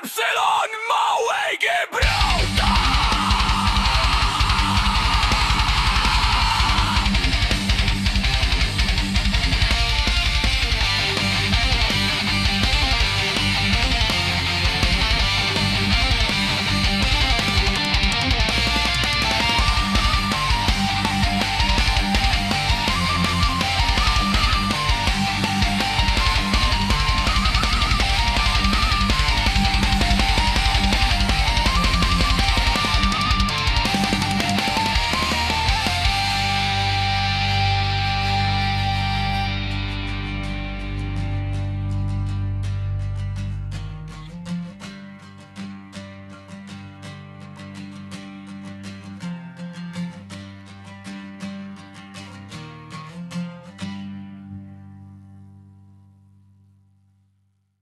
Absolutely!